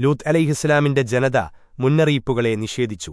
ലൂത്ത് അലൈഹിസ്സലാമിന്റെ ജനത മുന്നറിയിപ്പുകളെ നിഷേധിച്ചു.